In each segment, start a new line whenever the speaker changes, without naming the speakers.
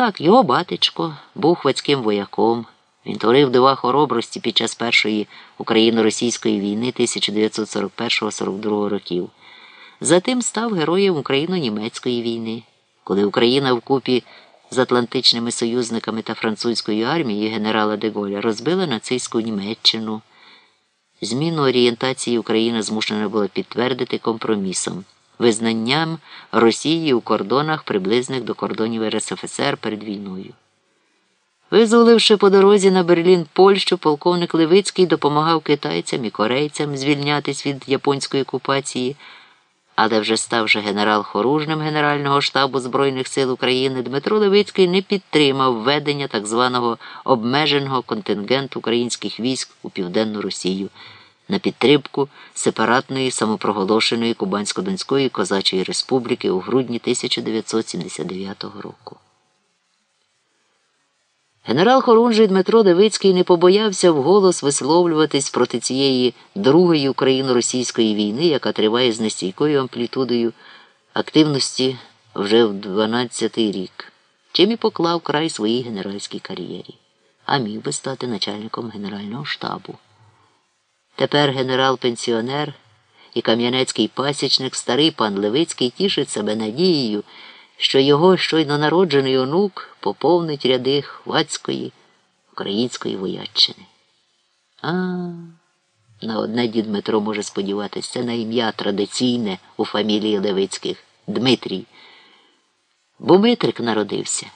так, його батечко був хвацьким вояком. Він творив дива хоробрості під час Першої Україно-російської війни 1941-42 років. Затим став героєм Україно-німецької війни, коли Україна вкупі з атлантичними союзниками та французькою армією генерала Деголя розбила нацистську Німеччину. Зміну орієнтації Україна змушена була підтвердити компромісом, визнанням Росії у кордонах, приблизних до кордонів РСФСР перед війною. Визволивши по дорозі на Берлін Польщу, полковник Левицький допомагав китайцям і корейцям звільнятись від японської окупації, але вже ставши генерал-хоружним Генерального штабу Збройних сил України, Дмитро Левицький не підтримав введення так званого обмеженого контингенту українських військ у Південну Росію на підтримку сепаратної самопроголошеної Кубансько-Донської Козачої Республіки у грудні 1979 року. Генерал Хорунжий Дмитро Левицький не побоявся вголос висловлюватись проти цієї другої україно-російської війни, яка триває з нестійкою амплітудою активності вже в 12-й рік, чим і поклав край своїй генеральській кар'єрі, а міг би стати начальником Генерального штабу. Тепер генерал-пенсіонер і кам'янецький пасічник, старий пан Левицький тішить себе надією що його щойно народжений онук поповнить ряди хвацької української вояччини. А, на одне дід Дмитро може сподіватися, це на ім'я традиційне у фамілії Левицьких Дмитрій. Бо Митрик народився.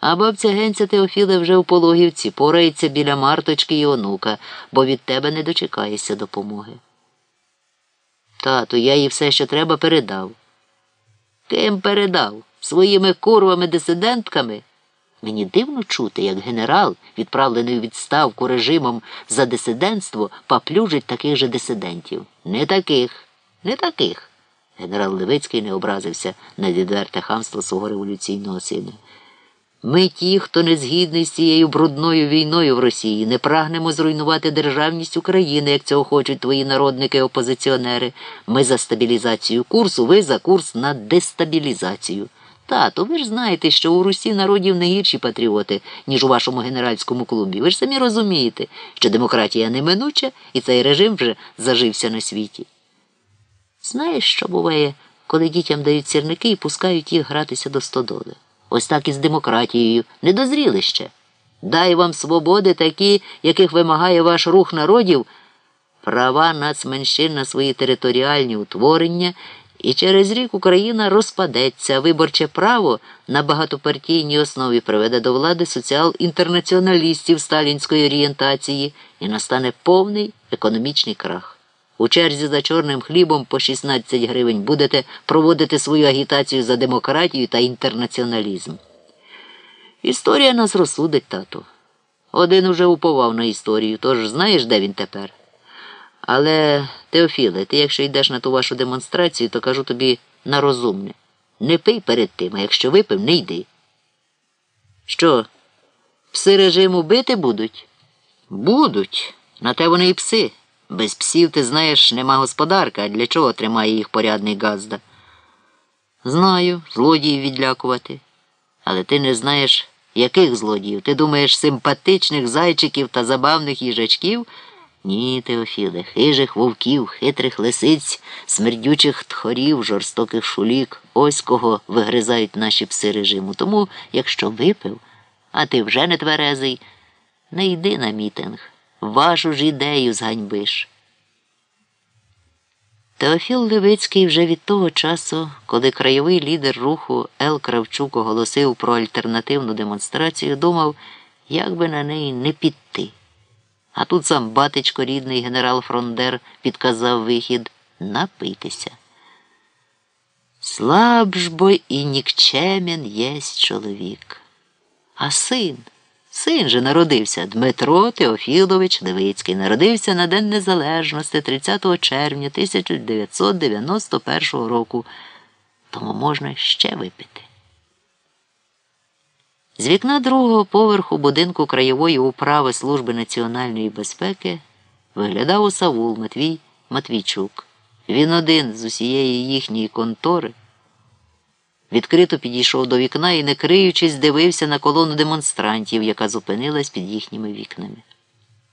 А бабця Генця Теофіле вже в пологівці порається біля марточки і онука, бо від тебе не дочекаєшся допомоги. Тату, я їй все, що треба, передав. Ким передав? Своїми курвами-дисидентками? Мені дивно чути, як генерал, відправлений у відставку режимом за дисидентство, поплюжить таких же дисидентів. Не таких, не таких. Генерал Левицький не образився на відверте хамство свого революційного сина. Ми ті, хто не згідний з цією брудною війною в Росії, не прагнемо зруйнувати державність України, як цього хочуть твої народники-опозиціонери. Ми за стабілізацію курсу, ви за курс на дестабілізацію. Тато, ви ж знаєте, що у Русі народів не гірші патріоти, ніж у вашому генеральському клубі. Ви ж самі розумієте, що демократія неминуча і цей режим вже зажився на світі. Знаєш, що буває, коли дітям дають сірники і пускають їх гратися до стодоли? Ось так і з демократією. Не дозріли ще. Дай вам свободи такі, яких вимагає ваш рух народів, права нацменшин на свої територіальні утворення, і через рік Україна розпадеться, виборче право на багатопартійній основі приведе до влади соціал-інтернаціоналістів сталінської орієнтації і настане повний економічний крах. У черзі за чорним хлібом по 16 гривень будете проводити свою агітацію за демократію та інтернаціоналізм. Історія нас розсудить, тату. Один уже уповав на історію, тож знаєш, де він тепер. Але, Теофіле, ти, якщо йдеш на ту вашу демонстрацію, то кажу тобі на розумне. Не пий перед тим, а якщо випив, не йди. Що, пси режиму бити будуть? Будуть. На те вони і пси. Без псів, ти знаєш, нема господарка, а для чого тримає їх порядний газда? Знаю, злодіїв відлякувати. Але ти не знаєш, яких злодіїв? Ти думаєш, симпатичних зайчиків та забавних їжачків? Ні, Теофіле, хижих вовків, хитрих лисиць, смердючих тхорів, жорстоких шулік. Ось кого вигризають наші пси режиму. Тому, якщо випив, а ти вже не тверезий, не йди на мітинг вашу ж ідею зганьбиш. Теофіл Левицький вже від того часу, коли краєвий лідер руху Ел Кравчук оголосив про альтернативну демонстрацію, думав, як би на неї не піти. А тут сам батечко рідний генерал Фрондер підказав вихід напитися. Слаб ж бо і нікчемен єсть чоловік, а син. Син же народився Дмитро Теофілович Левицький. Народився на День Незалежності 30 червня 1991 року. Тому можна ще випити. З вікна другого поверху будинку краєвої управи Служби національної безпеки виглядав Осавул Матвій Матвійчук. Він один з усієї їхньої контори. Відкрито підійшов до вікна і, не криючись, дивився на колону демонстрантів, яка зупинилась під їхніми вікнами.